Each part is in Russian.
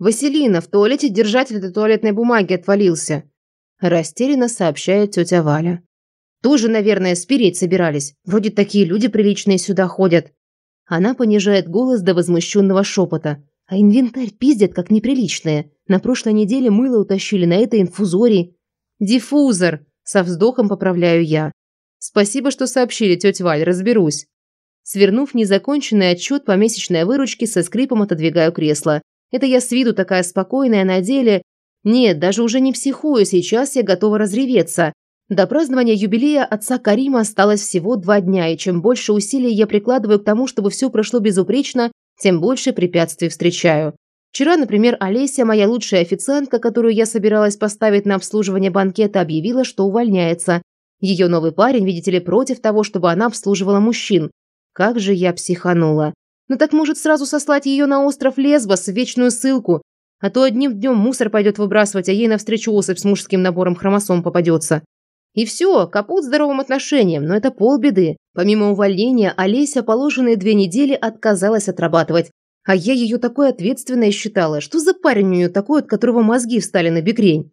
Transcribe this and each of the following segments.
«Василина, в туалете держатель этой туалетной бумаги отвалился», растерянно сообщает тетя Валя. «Тоже, наверное, спереть собирались. Вроде такие люди приличные сюда ходят». Она понижает голос до возмущенного шепота. А инвентарь пиздят, как неприличные. На прошлой неделе мыло утащили на этой инфузории. «Диффузор!» – со вздохом поправляю я. «Спасибо, что сообщили, тетя Валь, разберусь». Свернув незаконченный отчет по месячной выручке, со скрипом отодвигаю кресло. Это я с виду такая спокойная, на деле... Нет, даже уже не психую, сейчас я готова разреветься. До празднования юбилея отца Карима осталось всего два дня, и чем больше усилий я прикладываю к тому, чтобы все прошло безупречно, тем больше препятствий встречаю. Вчера, например, Олеся, моя лучшая официантка, которую я собиралась поставить на обслуживание банкета, объявила, что увольняется. Ее новый парень, видите ли, против того, чтобы она обслуживала мужчин. Как же я психанула. Ну так может сразу сослать ее на остров Лесбос в вечную ссылку, а то одним днем мусор пойдет выбрасывать, а ей навстречу особь с мужским набором хромосом попадется. И все, капут здоровым отношениям, но это полбеды. Помимо увольнения, Олеся положенные две недели отказалась отрабатывать. А я ее такой ответственной считала. Что за парень у нее такой, от которого мозги встали на бекрень?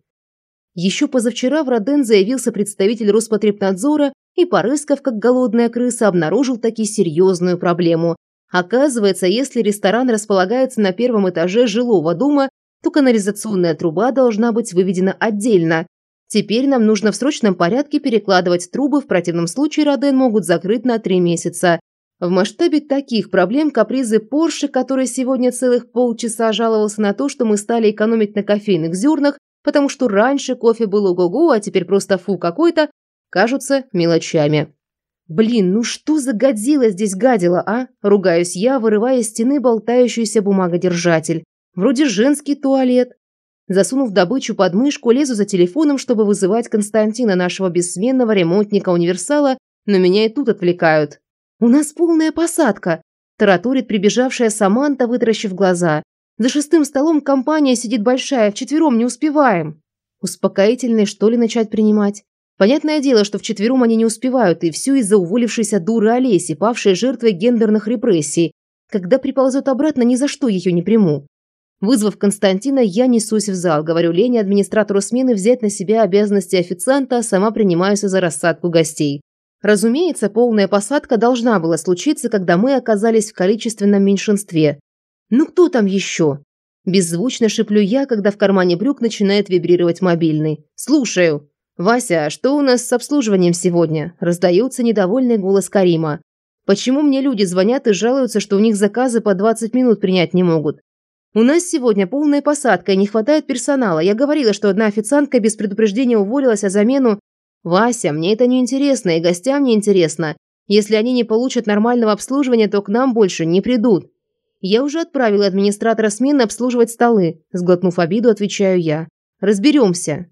Еще позавчера в Роден заявился представитель Роспотребнадзора и, порыскав как голодная крыса, обнаружил таки серьезную проблему. Оказывается, если ресторан располагается на первом этаже жилого дома, то канализационная труба должна быть выведена отдельно. Теперь нам нужно в срочном порядке перекладывать трубы, в противном случае Роден могут закрыть на три месяца. В масштабе таких проблем капризы Порше, который сегодня целых полчаса жаловался на то, что мы стали экономить на кофейных зернах, потому что раньше кофе был ого-го, а теперь просто фу какой-то, кажутся мелочами. «Блин, ну что за годзилла здесь гадила, а?» – ругаюсь я, вырывая из стены болтающийся бумагодержатель. Вроде женский туалет. Засунув добычу под мышку, лезу за телефоном, чтобы вызывать Константина, нашего бессменного ремонтника-универсала, но меня и тут отвлекают. «У нас полная посадка!» – тараторит прибежавшая Саманта, вытаращив глаза. «За шестым столом компания сидит большая, вчетвером не успеваем!» Успокоительные, что ли, начать принимать? Понятное дело, что вчетвером они не успевают, и все из-за уволившейся дуры Олеси, павшей жертвой гендерных репрессий. Когда приползет обратно, ни за что ее не приму. Вызвав Константина, я несусь в зал, говорю Лене, администратору смены, взять на себя обязанности официанта, а сама принимаюсь за рассадку гостей. Разумеется, полная посадка должна была случиться, когда мы оказались в количественном меньшинстве. «Ну кто там еще?» Беззвучно шиплю я, когда в кармане брюк начинает вибрировать мобильный. «Слушаю». «Вася, что у нас с обслуживанием сегодня?» Раздается недовольный голос Карима. «Почему мне люди звонят и жалуются, что у них заказы по 20 минут принять не могут? У нас сегодня полная посадка и не хватает персонала. Я говорила, что одна официантка без предупреждения уволилась, а замену... Вася, мне это не интересно и гостям не интересно. Если они не получат нормального обслуживания, то к нам больше не придут. Я уже отправила администратора смены обслуживать столы. Сглотнув обиду, отвечаю я. Разберемся.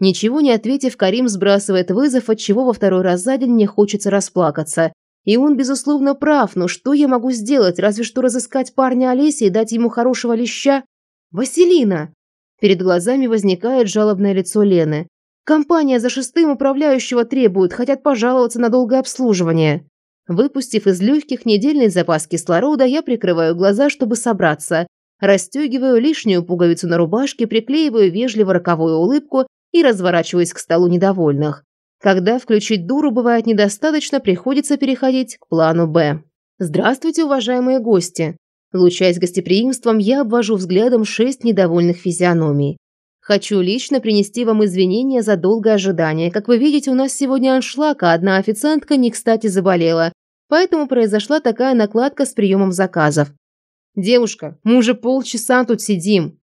Ничего не ответив, Карим сбрасывает вызов, от чего во второй раз за день мне хочется расплакаться. И он, безусловно, прав, но что я могу сделать? Разве что разыскать парня Олеси и дать ему хорошего леща? Василина! Перед глазами возникает жалобное лицо Лены. Компания за шестым управляющего требует, хотят пожаловаться на долгое обслуживание. Выпустив из легких недельный запас кислорода, я прикрываю глаза, чтобы собраться. Расстегиваю лишнюю пуговицу на рубашке, приклеиваю вежливо роковую улыбку и разворачиваюсь к столу недовольных. Когда включить дуру бывает недостаточно, приходится переходить к плану «Б». Здравствуйте, уважаемые гости! Лучаясь гостеприимством, я обвожу взглядом шесть недовольных физиономий. Хочу лично принести вам извинения за долгое ожидание. Как вы видите, у нас сегодня аншлаг, а одна официантка не кстати заболела. Поэтому произошла такая накладка с приемом заказов. «Девушка, мы уже полчаса тут сидим!»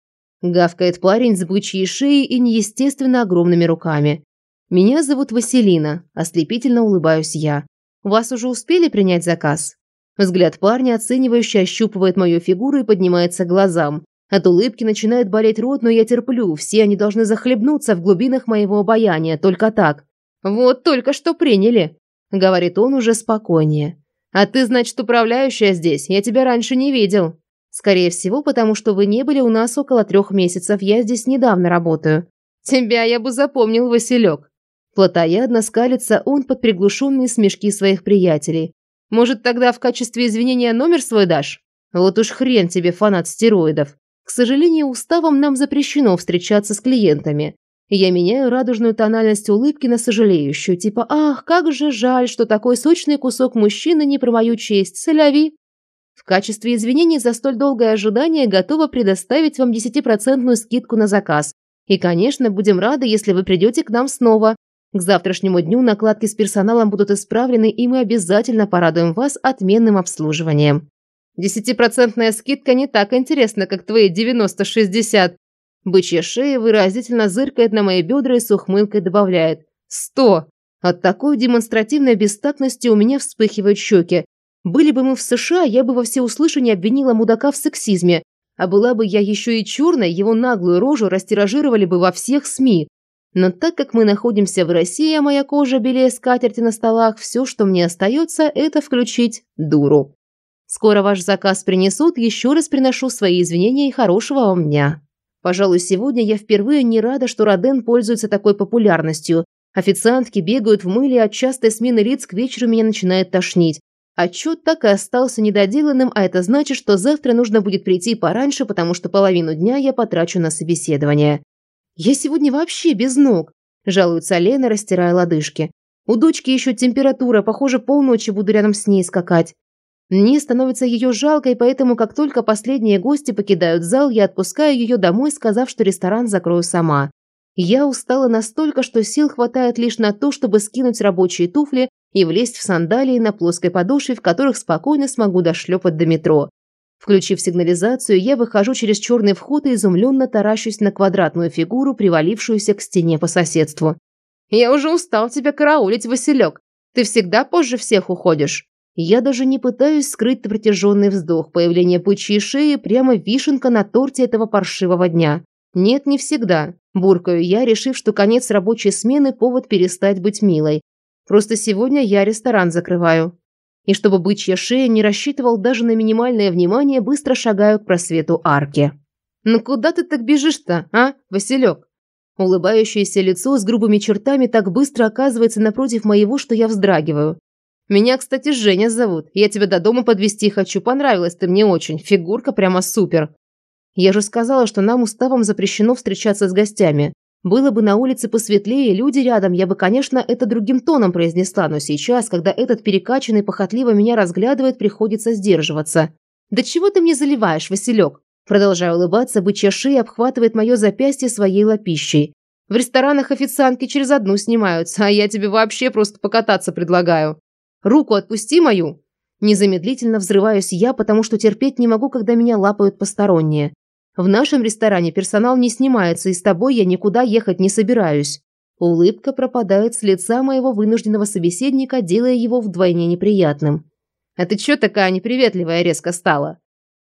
Гавкает парень с бычьей шеей и неестественно огромными руками. «Меня зовут Василина», – ослепительно улыбаюсь я. «Вас уже успели принять заказ?» Взгляд парня, оценивающе ощупывает мою фигуру и поднимается к глазам. От улыбки начинает болеть рот, но я терплю. Все они должны захлебнуться в глубинах моего обаяния, только так. «Вот только что приняли», – говорит он уже спокойнее. «А ты, значит, управляющая здесь? Я тебя раньше не видел». «Скорее всего, потому что вы не были у нас около трех месяцев. Я здесь недавно работаю». «Тебя я бы запомнил, Василек», Плотоядно скалится он под приглушенные смешки своих приятелей. «Может, тогда в качестве извинения номер свой дашь? Вот уж хрен тебе, фанат стероидов. К сожалению, уставом нам запрещено встречаться с клиентами. Я меняю радужную тональность улыбки на сожалеющую, типа «Ах, как же жаль, что такой сочный кусок мужчины не про мою честь, соляви». В качестве извинений за столь долгое ожидание готова предоставить вам 10% скидку на заказ. И, конечно, будем рады, если вы придете к нам снова. К завтрашнему дню накладки с персоналом будут исправлены, и мы обязательно порадуем вас отменным обслуживанием. Десятипроцентная скидка не так интересна, как твои 90-60. Бычья шея выразительно зыркает на мои бедра и с ухмылкой добавляет «Сто!». От такой демонстративной бестактности у меня вспыхивают щеки. Были бы мы в США, я бы во всеуслышание обвинила мудака в сексизме. А была бы я еще и черной, его наглую рожу растиражировали бы во всех СМИ. Но так как мы находимся в России, а моя кожа белее скатерти на столах, все, что мне остается, это включить дуру. Скоро ваш заказ принесут, еще раз приношу свои извинения и хорошего вам дня. Пожалуй, сегодня я впервые не рада, что Роден пользуется такой популярностью. Официантки бегают в мыле, от частой смены лиц к вечеру меня начинает тошнить. Отчет так и остался недоделанным, а это значит, что завтра нужно будет прийти пораньше, потому что половину дня я потрачу на собеседование. «Я сегодня вообще без ног», – жалуется Лена, растирая лодыжки. «У дочки еще температура, похоже, полночи буду рядом с ней скакать. Мне становится ее жалко, и поэтому, как только последние гости покидают зал, я отпускаю ее домой, сказав, что ресторан закрою сама. Я устала настолько, что сил хватает лишь на то, чтобы скинуть рабочие туфли и влезть в сандалии на плоской подошве, в которых спокойно смогу дошлепать до метро. Включив сигнализацию, я выхожу через черный вход и изумленно таращусь на квадратную фигуру, привалившуюся к стене по соседству. «Я уже устал тебя караулить, Василек. Ты всегда позже всех уходишь». Я даже не пытаюсь скрыть протяженный вздох. Появление пучьей шеи прямо вишенка на торте этого паршивого дня. Нет, не всегда. Буркаю я, решив, что конец рабочей смены – повод перестать быть милой. Просто сегодня я ресторан закрываю. И чтобы бычья шея не рассчитывал даже на минимальное внимание, быстро шагаю к просвету арки. «Ну куда ты так бежишь-то, а, Василек?» Улыбающееся лицо с грубыми чертами так быстро оказывается напротив моего, что я вздрагиваю. Меня, кстати, Женя зовут. Я тебя до дома подвезти хочу. Понравилась ты мне очень. Фигурка прямо супер. Я же сказала, что нам уставом запрещено встречаться с гостями. Было бы на улице посветлее, люди рядом, я бы, конечно, это другим тоном произнесла, но сейчас, когда этот перекачанный похотливо меня разглядывает, приходится сдерживаться. «Да чего ты мне заливаешь, Василек?» Продолжая улыбаться, бычья шея обхватывает мое запястье своей лапищей. «В ресторанах официантки через одну снимаются, а я тебе вообще просто покататься предлагаю». Руку отпусти мою!» Незамедлительно взрываюсь я, потому что терпеть не могу, когда меня лапают посторонние. В нашем ресторане персонал не снимается, и с тобой я никуда ехать не собираюсь. Улыбка пропадает с лица моего вынужденного собеседника, делая его вдвойне неприятным. «А ты чё такая неприветливая резко стала?»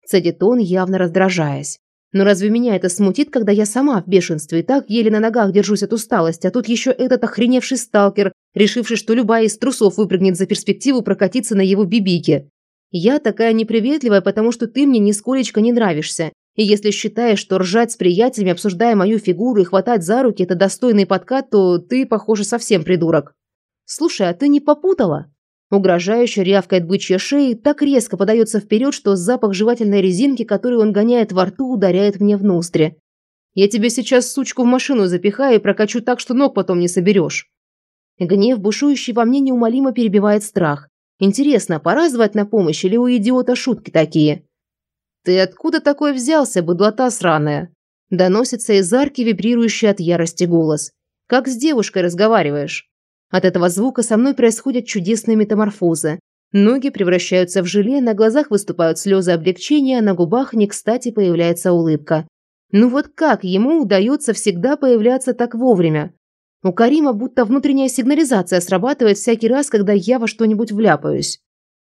Цедит он, явно раздражаясь. Но разве меня это смутит, когда я сама в бешенстве и так еле на ногах держусь от усталости, а тут еще этот охреневший сталкер, решивший, что любая из трусов выпрыгнет за перспективу прокатиться на его бибике. Я такая неприветливая, потому что ты мне нисколечко не нравишься. И если считаешь, что ржать с приятелями, обсуждая мою фигуру и хватать за руки – это достойный подкат, то ты, похоже, совсем придурок. Слушай, а ты не попутала? Угрожающе рявкает бычья шея и так резко подается вперед, что запах жевательной резинки, которую он гоняет во рту, ударяет мне в ноздри. «Я тебе сейчас сучку в машину запихаю и прокачу так, что ног потом не соберешь». Гнев, бушующий во мне, неумолимо перебивает страх. Интересно, пора звать на помощь или у идиота шутки такие? «Ты откуда такой взялся, быдлота сраная?» Доносится из арки вибрирующий от ярости голос. «Как с девушкой разговариваешь?» От этого звука со мной происходят чудесные метаморфозы. Ноги превращаются в желе, на глазах выступают слезы облегчения, на губах не кстати появляется улыбка. Ну вот как ему удается всегда появляться так вовремя? У Карима будто внутренняя сигнализация срабатывает всякий раз, когда я во что-нибудь вляпаюсь.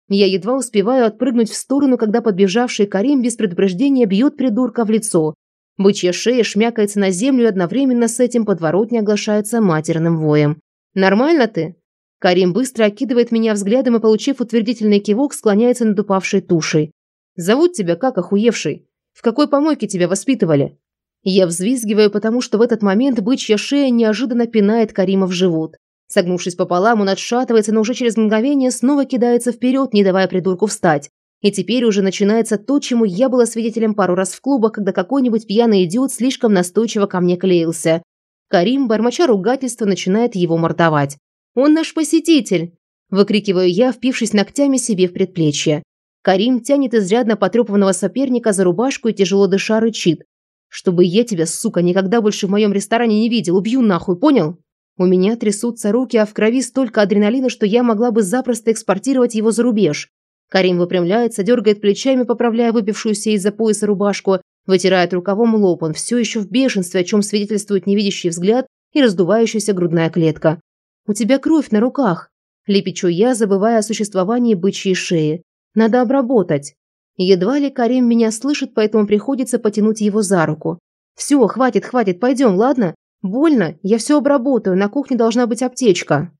Я едва успеваю отпрыгнуть в сторону, когда подбежавший Карим без предупреждения бьет придурка в лицо. Бычья шея шмякается на землю и одновременно с этим подворотня оглашается матерным воем. «Нормально ты?» Карим быстро окидывает меня взглядом и, получив утвердительный кивок, склоняется над упавшей тушей. «Зовут тебя как охуевший? В какой помойке тебя воспитывали?» Я взвизгиваю, потому что в этот момент бычья шея неожиданно пинает Карима в живот. Согнувшись пополам, он отшатывается, но уже через мгновение снова кидается вперед, не давая придурку встать. И теперь уже начинается то, чему я была свидетелем пару раз в клубах, когда какой-нибудь пьяный идиот слишком настойчиво ко мне клеился. Карим, бормоча ругательства, начинает его мордовать. «Он наш посетитель!» – выкрикиваю я, впившись ногтями себе в предплечье. Карим тянет изрядно потрепанного соперника за рубашку и тяжело дыша рычит. «Чтобы я тебя, сука, никогда больше в моем ресторане не видел, убью нахуй, понял?» У меня трясутся руки, а в крови столько адреналина, что я могла бы запросто экспортировать его за рубеж. Карим выпрямляется, дергает плечами, поправляя выпившуюся из-за пояса рубашку, вытирает рукавом лоб. Он все еще в бешенстве, о чем свидетельствует невидящий взгляд и раздувающаяся грудная клетка. «У тебя кровь на руках!» Лепечу я, забывая о существовании бычьей шеи. «Надо обработать!» Едва ли Карим меня слышит, поэтому приходится потянуть его за руку. «Все, хватит, хватит, пойдем, ладно? Больно? Я все обработаю, на кухне должна быть аптечка».